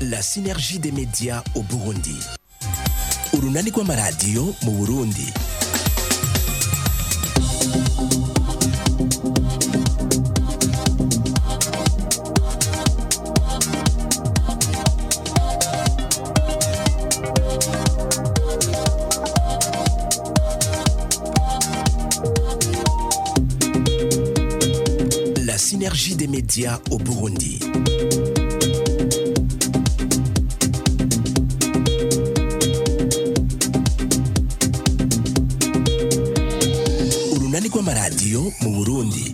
La synergie des médias au Burundi. Urunani rw'amaradiyo mu Burundi. Médias au Burundi. Urunani rw'amaradiyo mu Burundi.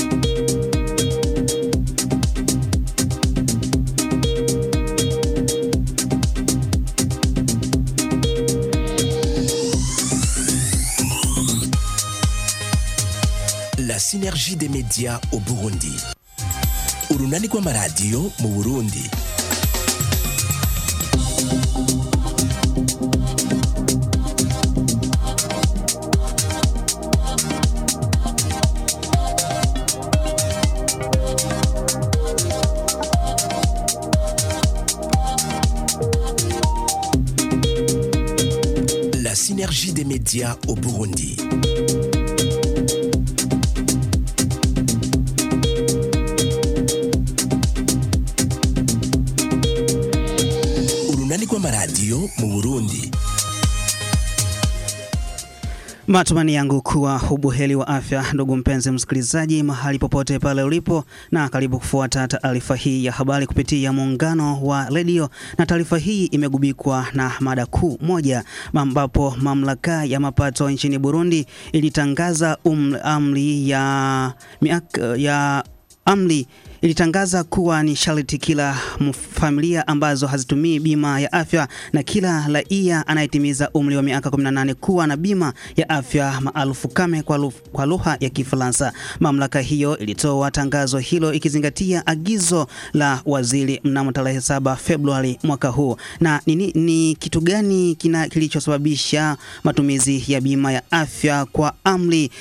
synergie des médias au Burundi. Urunani rw'amaradiyo mu Burundi. La synergie des médias au Burundi. Matumani yangu kuwa ubuheri wa afya, ndugu mpenzi msikilizaji, mahali popote pale ulipo, na karibu kufuata taarifa hii ya habari kupitia muungano wa redio, na taarifa hii imegubikwa na mada kuu moja, ambapo mamlaka ya mapato nchini Burundi ilitangaza um, amri ya, ya amri ilitangaza kuwa ni sharti kila familia ambazo hazitumii bima ya afya na kila raia anayetimiza umri wa miaka 18 kuwa na bima ya afya maarufu kame kwa, lugha ya Kifaransa. Mamlaka hiyo ilitoa tangazo hilo ikizingatia agizo la waziri mnamo tarehe 7 Februari mwaka huu. Na ni, ni, ni kitu gani kilichosababisha matumizi ya bima ya afya kwa amri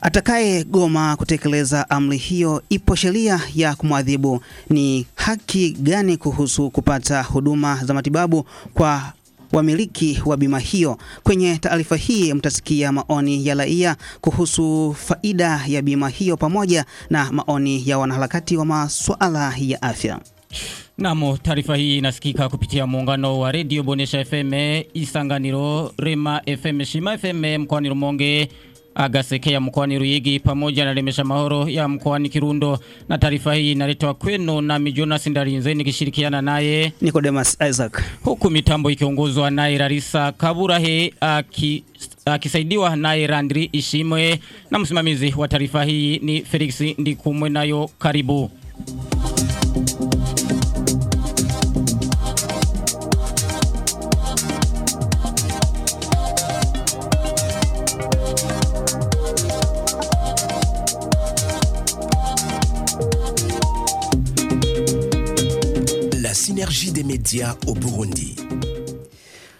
Atakaye goma kutekeleza amri hiyo, ipo sheria ya kumwadhibu. Ni haki gani kuhusu kupata huduma za matibabu kwa wamiliki wa bima hiyo? Kwenye taarifa hii mtasikia maoni ya raia kuhusu faida ya bima hiyo pamoja na maoni ya wanaharakati wa masuala ya afya. Namo, taarifa hii inasikika kupitia muungano wa redio Bonesha FM, Isanganiro, Rema FM, Shima FM mkoani Rumonge Agaseke ya mkoani Ruyigi pamoja na Lemesha Mahoro ya mkoani Kirundo. Na taarifa hii inaletwa kwenu nami Jonas Ndarinze nikishirikiana naye Nicodemus Isaac, huku mitambo ikiongozwa naye Larisa Kaburahe aki akisaidiwa naye Randri Ishimwe na msimamizi wa taarifa hii ni Felix Ndikumwe. Nayo karibu synergie des médias au Burundi.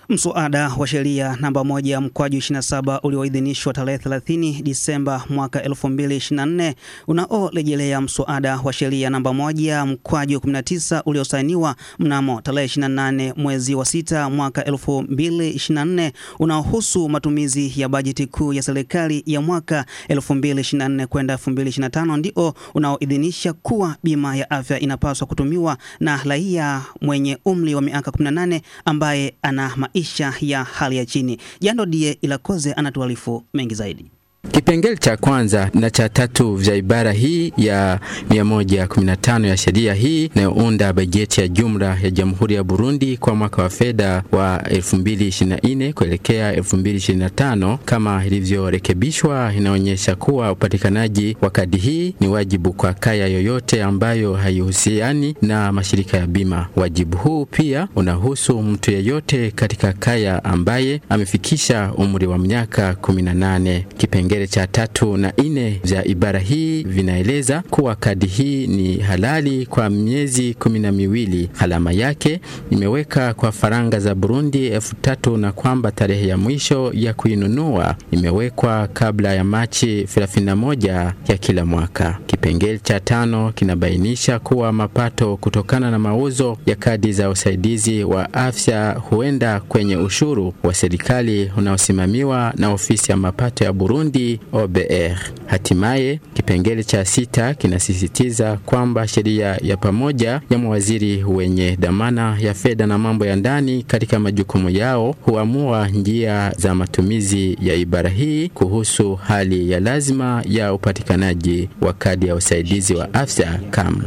Mswada wa sheria namba moja mkwaju 27 ulioidhinishwa tarehe 30 Disemba mwaka 2024 unaorejelea mswada wa sheria namba moja mkwaju 19 uliosainiwa mnamo tarehe 28 mwezi wa sita mwaka 2024 unaohusu matumizi ya bajeti kuu ya serikali ya mwaka 2024 kwenda 2025 ndio unaoidhinisha kuwa bima ya afya inapaswa kutumiwa na raia mwenye umri wa miaka 18 ambaye ana maisha ya hali ya chini. Jando Die Ilakoze anatuarifu mengi zaidi. Kipengele cha kwanza na cha tatu vya ibara hii ya 115 ya sheria hii inayounda bajeti ya jumla ya Jamhuri ya Burundi kwa mwaka wa fedha wa 2024 kuelekea 2025 kama ilivyorekebishwa, inaonyesha kuwa upatikanaji wa kadi hii ni wajibu kwa kaya yoyote ambayo haihusiani na mashirika ya bima. Wajibu huu pia unahusu mtu yeyote katika kaya ambaye amefikisha umri wa miaka 18. Kipengele cha tatu na nne vya ibara hii vinaeleza kuwa kadi hii ni halali kwa miezi kumi na miwili. halama yake imeweka kwa faranga za Burundi elfu tatu na kwamba tarehe ya mwisho ya kuinunua imewekwa kabla ya Machi 31 ya kila mwaka. Kipengele cha tano kinabainisha kuwa mapato kutokana na mauzo ya kadi za usaidizi wa afya huenda kwenye ushuru wa serikali unaosimamiwa na ofisi ya mapato ya Burundi OBR. Hatimaye kipengele cha sita kinasisitiza kwamba sheria ya pamoja ya mawaziri wenye dhamana ya fedha na mambo ya ndani katika majukumu yao huamua njia za matumizi ya ibara hii kuhusu hali ya lazima ya upatikanaji wa kadi ya usaidizi wa afya kama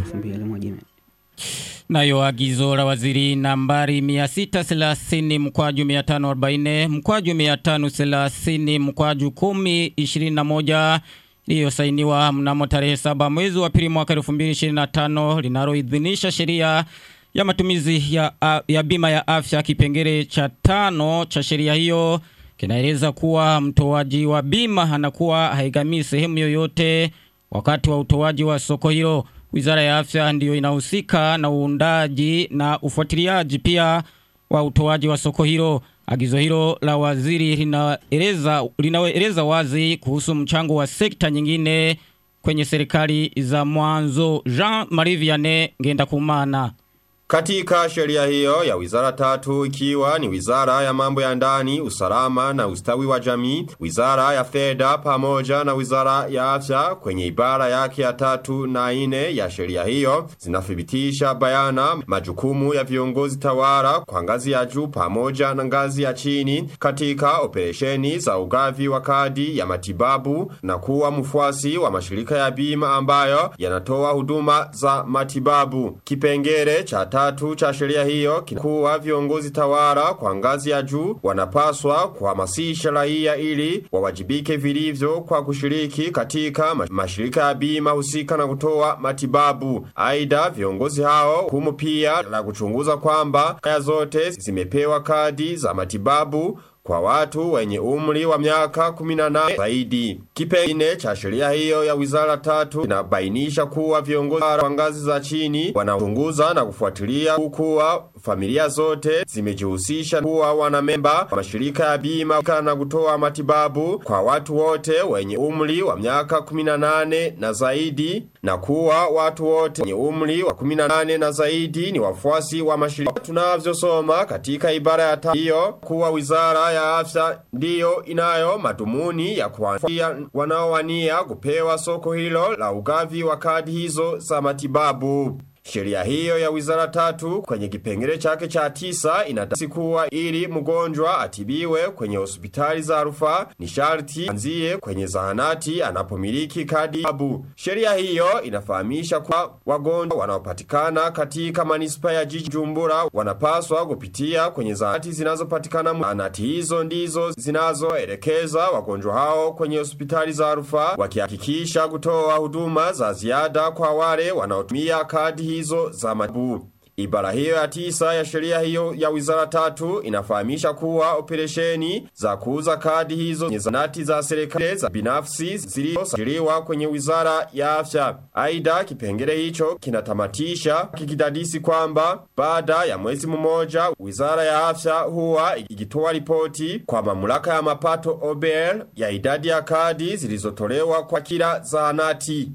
Nayo agizo la waziri nambari 630 mkwaju 540 mkwaju 530 mkwaju 1021 iliyosainiwa mnamo tarehe 7 mwezi wa pili mwaka 2025 linaloidhinisha sheria ya matumizi ya, ya bima ya afya. Kipengele cha tano cha sheria hiyo kinaeleza kuwa mtoaji wa bima anakuwa haigamii sehemu yoyote wakati wa utoaji wa soko hilo. Wizara ya Afya ndiyo inahusika na uundaji na ufuatiliaji pia wa utoaji wa soko hilo. Agizo hilo la waziri linaeleza linaeleza wazi kuhusu mchango wa sekta nyingine kwenye serikali za mwanzo. Jean Marie Vianney Ngenda Kumana katika sheria hiyo ya wizara tatu ikiwa ni wizara ya mambo ya ndani, usalama na ustawi wa jamii, wizara ya fedha pamoja na wizara ya afya kwenye ibara yake ya tatu na ine ya sheria hiyo zinathibitisha bayana majukumu ya viongozi tawara kwa ngazi ya juu pamoja na ngazi ya chini katika operesheni za ugavi wa kadi ya matibabu na kuwa mfuasi wa mashirika ya bima ambayo yanatoa huduma za matibabu. Kipengere cha tatu cha sheria hiyo kuwa viongozi tawala kwa ngazi ya juu wanapaswa kuhamasisha raia ili wawajibike vilivyo kwa kushiriki katika mashirika ya bima husika na kutoa matibabu. Aidha, viongozi hao humu pia la kuchunguza kwamba kaya zote zimepewa kadi za matibabu kwa watu wenye umri wa miaka 18 zaidi. Kipengele cha sheria hiyo ya wizara tatu inabainisha kuwa viongozi wa ngazi za chini wanachunguza na kufuatilia kuwa familia zote zimejihusisha kuwa wanamemba wa mashirika ya bima na kutoa matibabu kwa watu wote wenye umri wa miaka 18 na zaidi na kuwa watu wote wenye umri wa 18 na zaidi ni wafuasi wa mashirika. Tunavyosoma katika ibara ya hiyo kuwa wizara ya afya ndiyo inayo matumuni ya kuwafikia wanaowania kupewa soko hilo la ugavi wa kadi hizo za matibabu. Sheria hiyo ya wizara tatu kwenye kipengele chake cha tisa inadasi kuwa ili mgonjwa atibiwe kwenye hospitali za rufaa ni sharti anzie kwenye zahanati anapomiliki kadi abu. Sheria hiyo inafahamisha kwa wagonjwa wanaopatikana katika manispa ya jiji Jumbura wanapaswa kupitia kwenye zahanati zinazopatikana zahanati hizo ndizo zinazoelekeza wagonjwa hao kwenye hospitali za rufaa wakiakikisha kutoa huduma za ziada kwa wale wanaotumia kadi hizo za mabu. Ibara hiyo ya tisa ya sheria hiyo ya wizara tatu inafahamisha kuwa operesheni za kuuza kadi hizo ni zanati za serikali za binafsi zilizosajiliwa kwenye wizara ya afya. Aidha, kipengele hicho kinatamatisha kikidadisi kwamba baada ya mwezi mmoja wizara ya afya huwa ikitoa ripoti kwa mamlaka ya mapato OBL ya idadi ya kadi zilizotolewa kwa kila zahanati.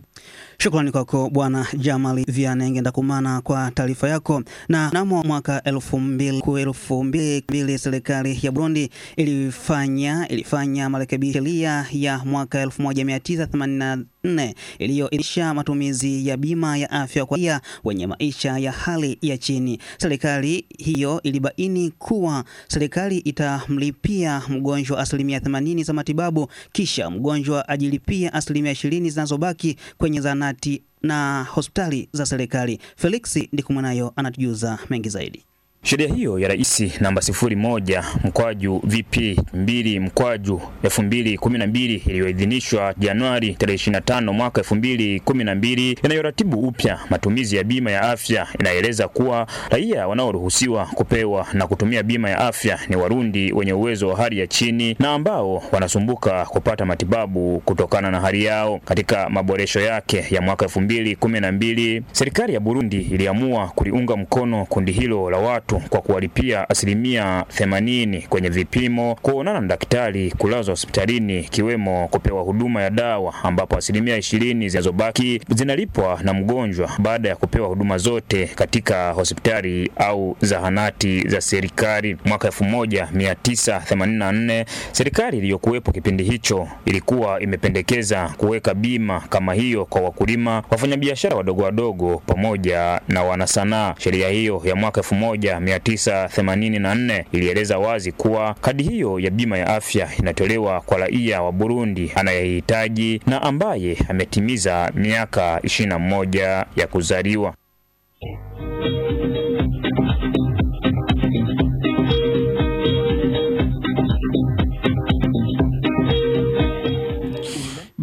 Shukrani kwako Bwana Jamali Vianenge Ndakumana kwa taarifa yako. Na mnamo mwaka elfu mbili elfu mbili serikali ya Burundi ilifanya ilifanya marekebisho sheria ya mwaka 1984 iliyoidhinisha matumizi ya bima ya afya kwa raia wenye maisha ya hali ya chini. Serikali hiyo ilibaini kuwa serikali itamlipia mgonjwa asilimia 80 za matibabu, kisha mgonjwa ajilipia asilimia 20 zinazobaki kwenye zahanati na hospitali za serikali. Felix Ndikumwanayo anatujuza mengi zaidi. Sheria hiyo ya rais namba sifuri moja mkwaju VP 2 mkwaju 2012 iliyoidhinishwa Januari tarehe 25 mwaka 2012 inayoratibu upya matumizi ya bima ya afya inaeleza kuwa raia wanaoruhusiwa kupewa na kutumia bima ya afya ni Warundi wenye uwezo wa hali ya chini na ambao wanasumbuka kupata matibabu kutokana na hali yao. Katika maboresho yake ya mwaka 2012 serikali ya Burundi iliamua kuliunga mkono kundi hilo la watu kwa kuwalipia asilimia 80 kwenye vipimo, kuonana na daktari, kulazwa hospitalini, ikiwemo kupewa huduma ya dawa, ambapo asilimia ishirini zinazobaki zinalipwa na mgonjwa baada ya kupewa huduma zote katika hospitali au zahanati za serikali. Mwaka 1984 serikali iliyokuwepo kipindi hicho ilikuwa imependekeza kuweka bima kama hiyo kwa wakulima, wafanyabiashara wadogo wadogo pamoja na wanasanaa. Sheria hiyo ya mwaka 1984 ilieleza wazi kuwa kadi hiyo ya bima ya afya inatolewa kwa raia wa Burundi anayehitaji na ambaye ametimiza miaka 21 ya kuzaliwa.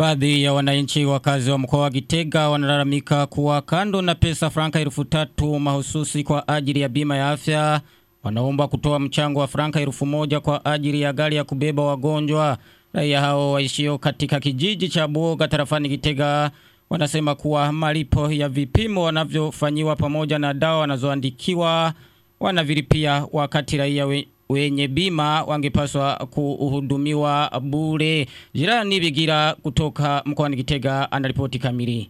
Baadhi ya wananchi wakazi wa mkoa wa Gitega wanalalamika kuwa kando na pesa franka elfu tatu mahususi kwa ajili ya bima ya afya, wanaomba kutoa mchango wa franka elfu moja kwa ajili ya gari ya kubeba wagonjwa. Raia hao waishio katika kijiji cha Buoga tarafani Gitega wanasema kuwa malipo ya vipimo wanavyofanyiwa pamoja na dawa wanazoandikiwa wanavilipia wakati raia wenye bima wangepaswa kuhudumiwa bure. Jirani Bigira kutoka mkoani Gitega anaripoti kamili.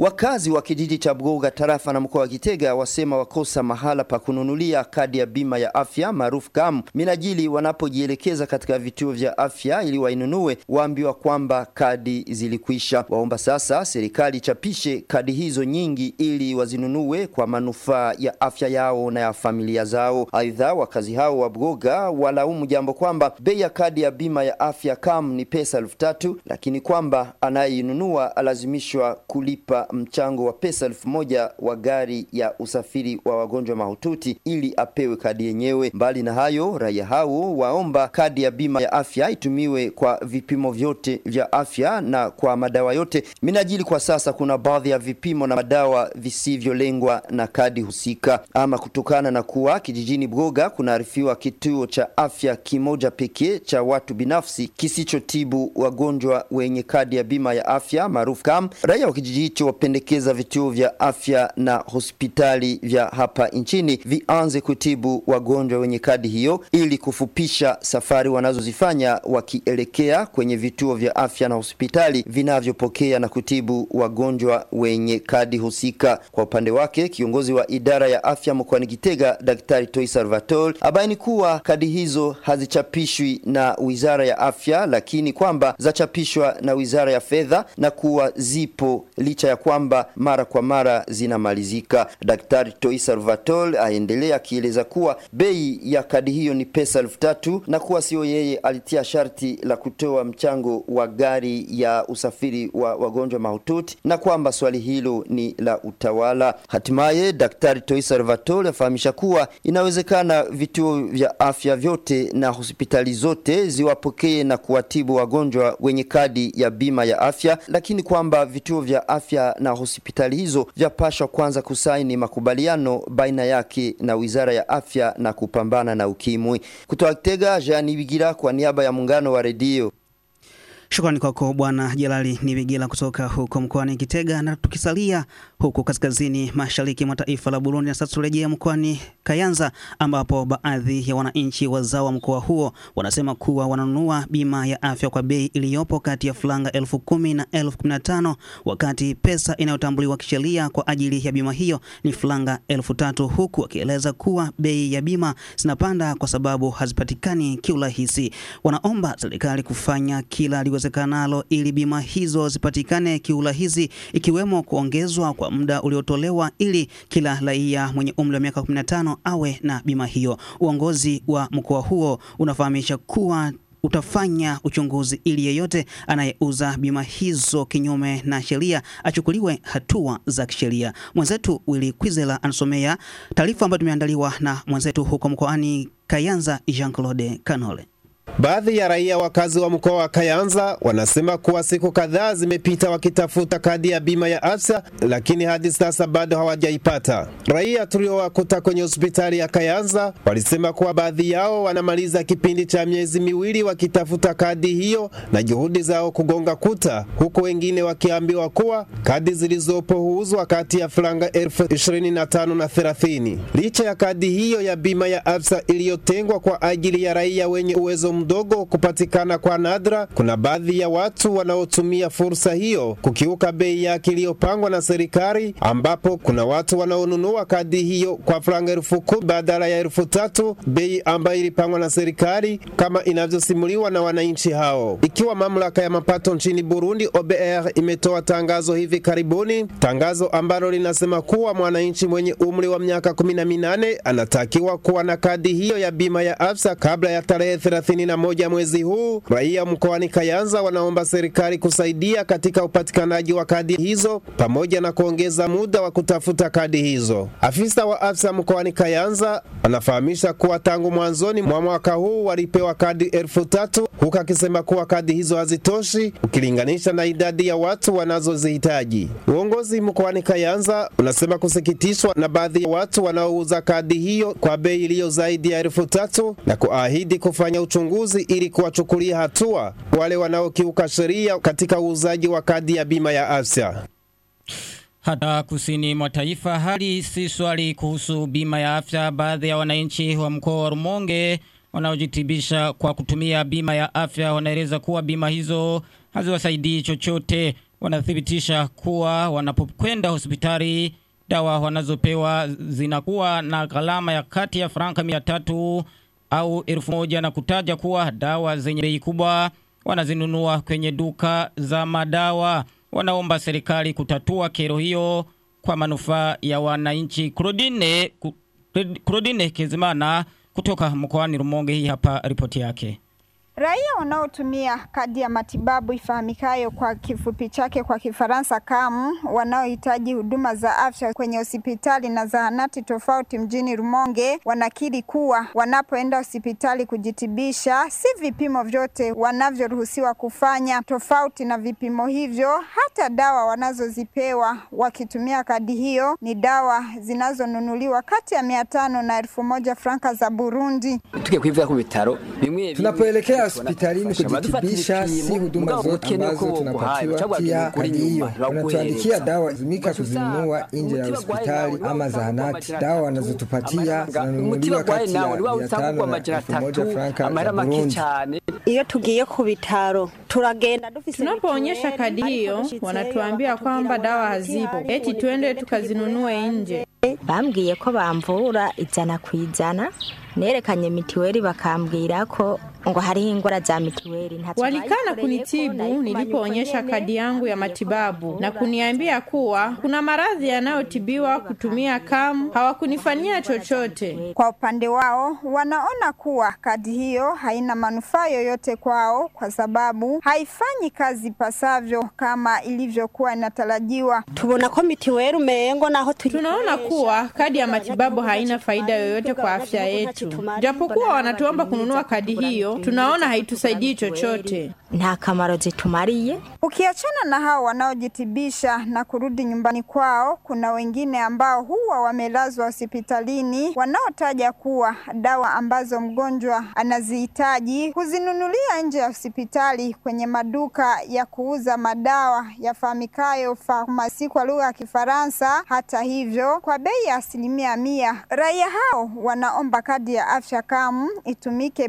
Wakazi wa kijiji cha Bugoga tarafa na mkoa wa Kitega wasema wakosa mahala pa kununulia kadi ya bima ya afya maarufu KAM minajili wanapojielekeza katika vituo vya afya ili wainunue, waambiwa kwamba kadi zilikwisha. Waomba sasa serikali ichapishe kadi hizo nyingi ili wazinunue kwa manufaa ya afya yao na ya familia zao. Aidha, wakazi hao wa Bugoga walaumu jambo kwamba bei ya kadi ya bima ya afya KAM ni pesa elfu tatu lakini kwamba anayeinunua alazimishwa kulipa mchango wa pesa elfu moja wa gari ya usafiri wa wagonjwa mahututi ili apewe kadi yenyewe. Mbali na hayo, raia hao waomba kadi ya bima ya afya itumiwe kwa vipimo vyote vya afya na kwa madawa yote. Minajili kwa sasa kuna baadhi ya vipimo na madawa visivyolengwa na kadi husika. Ama kutokana na kuwa kijijini Bugoga kunaarifiwa kituo cha afya kimoja pekee cha watu binafsi kisichotibu wagonjwa wenye kadi ya bima ya afya maarufu KAM, raia wa kijiji hicho wapendekeza vituo vya afya na hospitali vya hapa nchini vianze kutibu wagonjwa wenye kadi hiyo ili kufupisha safari wanazozifanya wakielekea kwenye vituo vya afya na hospitali vinavyopokea na kutibu wagonjwa wenye kadi husika. Kwa upande wake, kiongozi wa idara ya afya mkoani Gitega, Daktari Toi Salvatore, abaini kuwa kadi hizo hazichapishwi na Wizara ya Afya, lakini kwamba zachapishwa na Wizara ya Fedha na kuwa zipo licha ya kwamba mara kwa mara zinamalizika. Daktari Toi Salvatore aendelea akieleza kuwa bei ya kadi hiyo ni pesa elfu tatu na kuwa sio yeye alitia sharti la kutoa mchango wa gari ya usafiri wa wagonjwa mahututi na kwamba swali hilo ni la utawala. Hatimaye Daktari Toi Salvatore afahamisha kuwa inawezekana vituo vya afya vyote na hospitali zote ziwapokee na kuwatibu wagonjwa wenye kadi ya bima ya afya, lakini kwamba vituo vya afya na hospitali hizo vyapashwa kwanza kusaini makubaliano baina yake na Wizara ya Afya na kupambana na ukimwi. kutoa Kitega, Jean Bigira kwa niaba ya muungano wa redio. Shukrani kwako Bwana Jelali Nibigila kutoka huko mkoani Kitega. Na tukisalia huku kaskazini mashariki mwa taifa la Burundi, na sasa turejea mkoani Kayanza ambapo baadhi ya wananchi wazao wa mkoa huo wanasema kuwa wananunua bima ya afya kwa bei iliyopo kati ya franga elfu kumi na elfu kumi na tano wakati pesa inayotambuliwa kisheria kwa ajili ya bima hiyo ni franga elfu tatu huku wakieleza kuwa bei ya bima zinapanda kwa sababu hazipatikani kiurahisi. Wanaomba serikali kufanya kila liwezekanalo ili bima hizo zipatikane kiurahisi, ikiwemo kuongezwa kwa muda uliotolewa ili kila raia mwenye umri wa miaka 15 awe na bima hiyo. Uongozi wa mkoa huo unafahamisha kuwa utafanya uchunguzi ili yeyote anayeuza bima hizo kinyume na sheria achukuliwe hatua za kisheria. Mwenzetu Willy Kwizela anasomea taarifa ambayo tumeandaliwa na mwenzetu huko mkoani Kayanza Jean Claude Kanole. Baadhi ya raia wakazi wa mkoa wa Kayanza wanasema kuwa siku kadhaa zimepita wakitafuta kadi ya bima ya afya, lakini hadi sasa bado hawajaipata. Raia tuliowakuta kwenye hospitali ya Kayanza walisema kuwa baadhi yao wanamaliza kipindi cha miezi miwili wakitafuta kadi hiyo na juhudi zao kugonga kuta, huku wengine wakiambiwa kuwa kadi zilizopo huuzwa kati ya franga elfu ishirini na tano na thelathini. Licha ya kadi hiyo ya bima ya afya iliyotengwa kwa ajili ya raia wenye uwezo mdogo kupatikana kwa nadra, kuna baadhi ya watu wanaotumia fursa hiyo kukiuka bei yake iliyopangwa na serikali, ambapo kuna watu wanaonunua kadi hiyo kwa franga elfu kumi badala ya elfu tatu bei ambayo ilipangwa na serikali kama inavyosimuliwa na wananchi hao. Ikiwa mamlaka ya mapato nchini Burundi OBR imetoa tangazo hivi karibuni, tangazo ambalo linasema kuwa mwananchi mwenye umri wa miaka kumi na minane anatakiwa kuwa na kadi hiyo ya bima ya afya kabla ya tarehe 31 mwezi huu. Raia mkoani Kayanza wanaomba serikali kusaidia katika upatikanaji wa kadi hizo pamoja na kuongeza muda wa kutafuta kadi hizo. Afisa wa afya mkoani Kayanza anafahamisha kuwa tangu mwanzoni mwa mwaka huu walipewa kadi elfu tatu huku akisema kuwa kadi hizo hazitoshi ukilinganisha na idadi ya watu wanazozihitaji. Uongozi mkoani Kayanza unasema kusikitishwa na baadhi ya watu wanaouza kadi hiyo kwa bei iliyo zaidi ya elfu tatu na kuahidi kufanya uchunguzi ili kuwachukulia hatua wale wanaokiuka sheria katika uuzaji wa kadi ya bima ya afya. Hata kusini mwa taifa hali si swali kuhusu bima ya afya. Baadhi ya wananchi wa mkoa wa Rumonge wanaojitibisha kwa kutumia bima ya afya wanaeleza kuwa bima hizo haziwasaidii chochote. Wanathibitisha kuwa wanapokwenda hospitali dawa wanazopewa zinakuwa na gharama ya kati ya franka mia tatu au elfu moja na kutaja kuwa dawa zenye bei kubwa wanazinunua kwenye duka za madawa. Wanaomba serikali kutatua kero hiyo kwa manufaa ya wananchi. Claudine, Kezimana kutoka mkoani Rumonge, hii hapa ripoti yake. Raia wanaotumia kadi ya matibabu ifahamikayo kwa kifupi chake kwa Kifaransa KAM, wanaohitaji huduma za afya kwenye hospitali na zahanati tofauti mjini Rumonge, wanakiri kuwa wanapoenda hospitali kujitibisha, si vipimo vyote wanavyoruhusiwa kufanya. Tofauti na vipimo hivyo, hata dawa wanazozipewa wakitumia kadi hiyo ni dawa zinazonunuliwa kati ya mia tano na elfu moja franka za Burundi. Tunapoelekea hospitalini kujitibisha, si huduma zote ambazo tunapatiwa pia kadi hiyo. Wanatuandikia dawa zimika kuzinunua nje ya hospitali ama zahanati. Dawa wanazotupatia zinanunuliwa kati ya mia tano na elfu moja franka za Burundi. Iyo tugiye ku bitaro turagenda dufise Tunapoonyesha kadi hiyo, wanatuambia kwamba dawa hazipo, eti twende tukazinunue nje. bambwiye ko bamvura ijana ku ijana nerekanye mitiweri bakambwira ko Walikana kunitibu nilipoonyesha kadi yangu ya matibabu na kuniambia kuwa kuna maradhi yanayotibiwa kutumia kamu. hawakunifanyia chochote. Kwa upande wao wanaona kuwa kadi hiyo haina manufaa yoyote kwao kwa sababu haifanyi kazi pasavyo kama ilivyokuwa inatarajiwa. Tunaona kuwa kadi ya matibabu haina faida yoyote kwa afya yetu. Japokuwa wanatuomba kununua kadi hiyo, tunaona haitusaidii chochote. na kamaro zitumariye. Ukiachana na hao wanaojitibisha na kurudi nyumbani kwao, kuna wengine ambao huwa wamelazwa hospitalini wanaotaja kuwa dawa ambazo mgonjwa anazihitaji huzinunulia nje ya hospitali kwenye maduka ya kuuza madawa yafahamikayo farmasi kwa lugha ya Kifaransa. Hata hivyo, kwa bei ya asilimia mia, raia hao wanaomba kadi ya afya KAMU itumike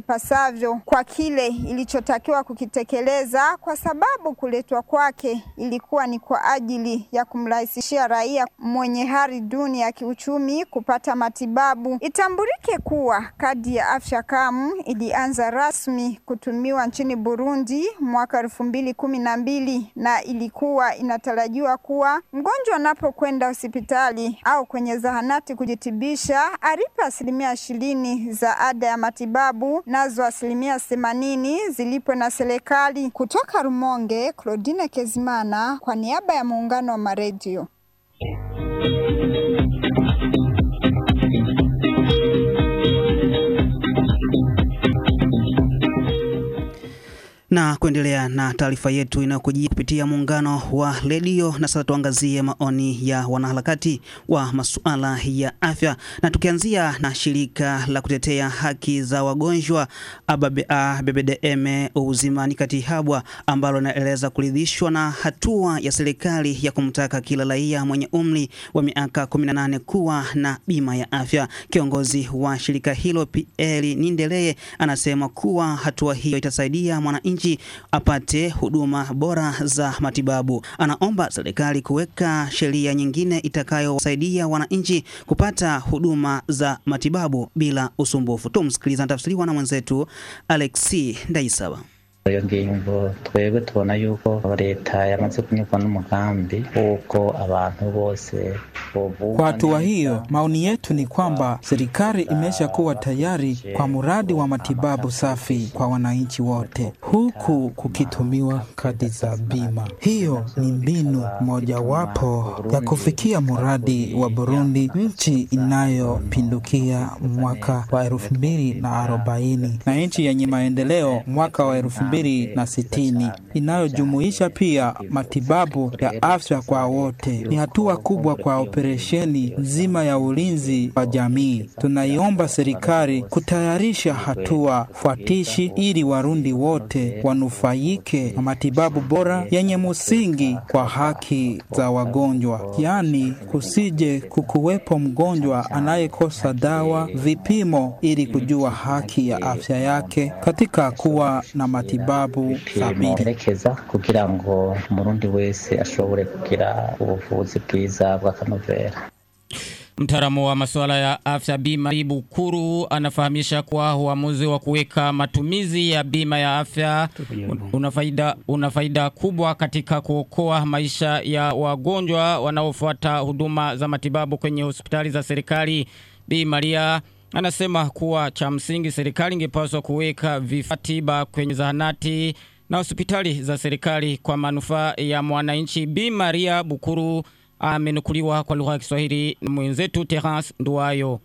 kwa kile ilichotakiwa kukitekeleza, kwa sababu kuletwa kwake ilikuwa ni kwa ajili ya kumrahisishia raia mwenye hali duni ya kiuchumi kupata matibabu. Itambulike kuwa kadi ya afya KAMU ilianza rasmi kutumiwa nchini Burundi mwaka elfu mbili kumi na mbili na ilikuwa inatarajiwa kuwa mgonjwa anapokwenda hospitali au kwenye zahanati kujitibisha alipe asilimia ishirini za ada ya matibabu, nazo asilimia themanini zilipwe na serikali. Kutoka Rumonge, Claudine Kezimana kwa niaba ya muungano wa maredio. Na kuendelea na taarifa yetu inayokujia kupitia muungano wa redio. Na sasa tuangazie maoni ya wanaharakati wa masuala ya afya, na tukianzia na shirika la kutetea haki za wagonjwa ABBA BBDM Uzimani Katihabwa, ambalo linaeleza kuridhishwa na hatua ya serikali ya kumtaka kila raia mwenye umri wa miaka 18 kuwa na bima ya afya. Kiongozi wa shirika hilo PL Nindeleye anasema kuwa hatua hiyo itasaidia mwananchi apate huduma bora za matibabu. Anaomba serikali kuweka sheria nyingine itakayowasaidia wananchi kupata huduma za matibabu bila usumbufu. Tumsikiliza tafsiriwa na mwenzetu Alexi Ndaisaba. Iyo ngingo twebwe tubona yuko leta yamaze kunyurwa n'umugambi w'uko abantu bose Kwa hatua hiyo, maoni yetu ni kwamba serikali imesha kuwa tayari kwa mradi wa matibabu safi kwa wananchi wote, huku kukitumiwa kadi za bima. Hiyo ni mbinu mojawapo ya kufikia mradi wa Burundi, nchi inayopindukia mwaka wa elfu mbili na arobaini na nchi yenye maendeleo mwaka wa elfu mbili na sitini inayojumuisha pia matibabu ya afya kwa wote. Ni hatua kubwa kwa operesheni nzima ya ulinzi wa jamii. Tunaiomba serikali kutayarisha hatua fuatishi ili Warundi wote wanufaike na matibabu bora yenye msingi kwa haki za wagonjwa, yaani kusije kukuwepo mgonjwa anayekosa dawa, vipimo ili kujua haki ya afya yake katika kuwa na matibabu thabiti. muherekeza kugira ngo umurundi wese ashobore kugira ubuvuzi bwiza bw'akanovera Mtaalamu wa masuala ya afya bima Ibukuru anafahamisha kuwa uamuzi wa kuweka matumizi ya bima ya afya una faida, una faida kubwa katika kuokoa maisha ya wagonjwa wanaofuata huduma za matibabu kwenye hospitali za serikali. Bi Maria anasema kuwa cha msingi serikali ingepaswa kuweka vifaa tiba kwenye zahanati na hospitali za serikali kwa manufaa ya mwananchi. Bi Maria Bukuru amenukuliwa kwa lugha ya Kiswahili mwenzetu Terence Nduwayo.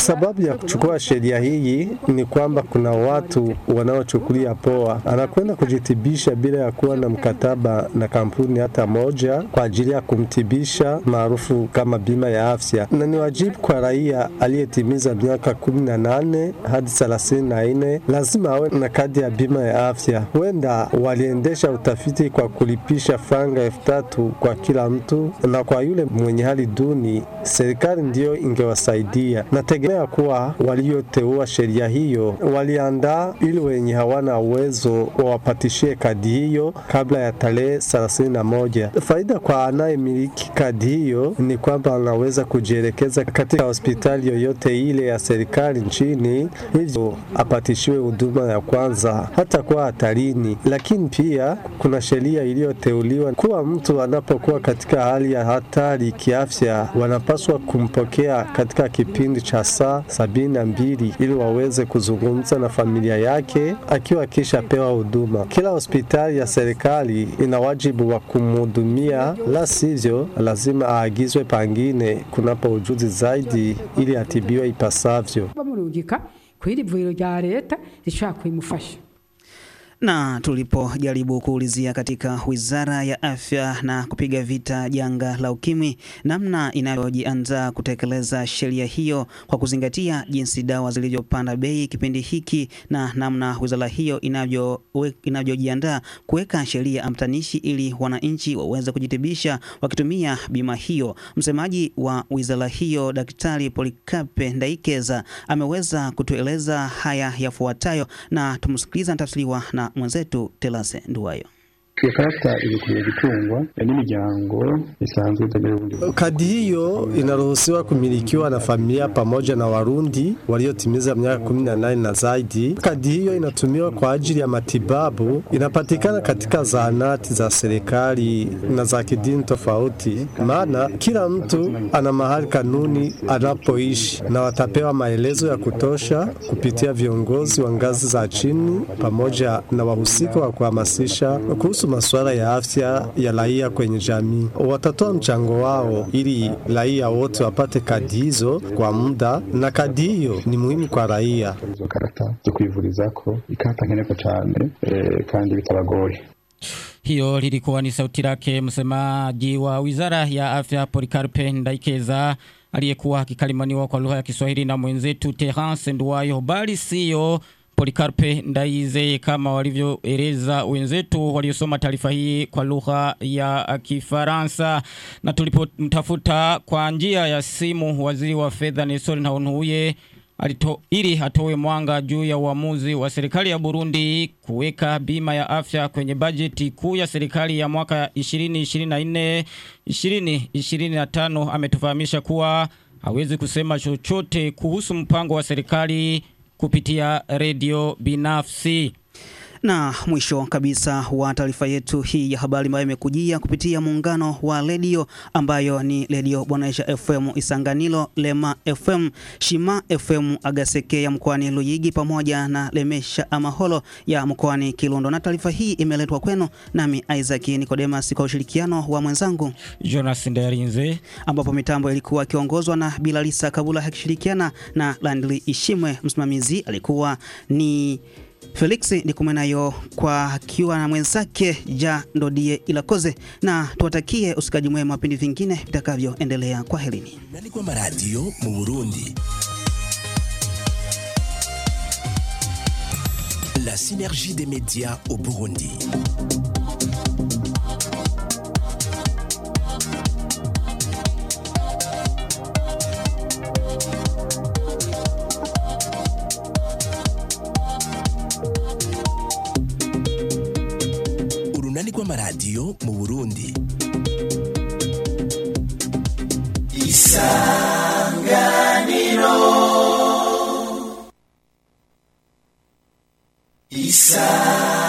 Sababu ya kuchukua sheria hii ni kwamba kuna watu wanaochukulia poa, anakwenda kujitibisha bila ya kuwa na mkataba na kampuni hata moja kwa ajili ya kumtibisha maarufu kama bima ya afya, na ni wajibu kwa raia aliyetimiza miaka kumi na nane hadi thelathini na nne lazima awe na kadi ya bima ya afya. Huenda waliendesha utafiti kwa kulipisha franga elfu tatu kwa kila mtu na kwa yule mwenye hali duni, serikali ndiyo ingewasaidia. Nategemea kuwa walioteua sheria hiyo waliandaa ili wenye hawana uwezo wawapatishie kadi hiyo kabla ya tarehe 31. Faida kwa anayemiliki kadi hiyo ni kwamba anaweza kujielekeza katika hospitali yoyote ile ya serikali nchini, hivyo apatishiwe huduma ya kwanza hata kuwa hatarini. Lakini pia kuna sheria iliyoteuliwa kuwa mtu anapokuwa katika hali ya hatari kiafya, wanapaswa kumpokea katika kipindi cha saa sabini na mbili ili waweze kuzungumza na familia yake akiwa akishapewa huduma. Kila hospitali ya serikali ina wajibu wa kumhudumia, la sivyo lazima aagizwe pangine kunapo ujuzi zaidi ili atibiwe ipasavyo. kw'iri vuriro rya leta rishobora kubimufasha Na tulipojaribu kuulizia katika Wizara ya Afya na kupiga vita janga la ukimwi, namna inavyojiandaa kutekeleza sheria hiyo kwa kuzingatia jinsi dawa zilivyopanda bei kipindi hiki na namna wizara hiyo inavyo inavyojiandaa kuweka sheria amtanishi ili wananchi waweze kujitibisha wakitumia bima hiyo. Msemaji wa wizara hiyo Daktari Polikape Ndaikeza ameweza kutueleza haya yafuatayo, na tumsikiliza natafsiriwa na mwenzetu Telase Nduwayo. Iyo karata iri gutungwa n'imiryango isanzwe itagira ubundi Kadi hiyo inaruhusiwa kumilikiwa na familia pamoja na Warundi waliotimiza miaka 18 na zaidi. Kadi hiyo inatumiwa kwa ajili ya matibabu, inapatikana katika zahanati za serikali na za kidini tofauti, maana kila mtu ana mahali kanuni anapoishi, na watapewa maelezo ya kutosha kupitia viongozi wa ngazi za chini pamoja na wahusika wa kuhamasisha kuhusu masuala ya afya ya raia kwenye jamii. Watatoa mchango wao ili raia wote wapate kadi hizo kwa muda, na kadi hiyo ni muhimu kwa raia. zo kwivurizako ikarata cyane eh, kandi bitabagoye Hiyo lilikuwa ni sauti lake msemaji wa Wizara ya Afya Polikarpe Ndaikeza aliyekuwa akikalimaniwa kwa lugha ya Kiswahili na mwenzetu Terence Nduwayo, bali siyo Polikarpe Ndaize kama walivyoeleza wenzetu waliosoma taarifa hii kwa lugha ya Kifaransa. Na tulipomtafuta kwa njia ya simu waziri wa fedha Nelson Ntahuntuye alito, ili atoe mwanga juu ya uamuzi wa serikali ya Burundi kuweka bima ya afya kwenye bajeti kuu ya serikali ya mwaka 2024 2025 ametufahamisha kuwa hawezi kusema chochote kuhusu mpango wa serikali kupitia redio binafsi. Na mwisho kabisa wa taarifa yetu hii ya habari ambayo imekujia kupitia muungano wa redio ambayo ni redio Bonesha FM Isanganilo, Lema FM, Shima FM Agaseke ya mkoani Luyigi pamoja na Lemesha Amaholo ya mkoani Kilundo. Na taarifa hii imeletwa kwenu nami Isaac Nicodemus kwa ushirikiano wa mwenzangu Jonas Ndarinze, ambapo mitambo ilikuwa ikiongozwa na Bilalisa Kabula akishirikiana na Landry Ishimwe. Msimamizi alikuwa ni Felix Ndikumenayo kwa akiwa na mwenzake Ja Ndodie Ilakoze, na tuwatakie usikaji mwema vipindi vingine vitakavyoendelea. Kwa helini. Nani kwa maradio mu Burundi. La synergie des médias au Burundi. rw'amaradiyo mu burundi. Isanganiro. Isanganiro.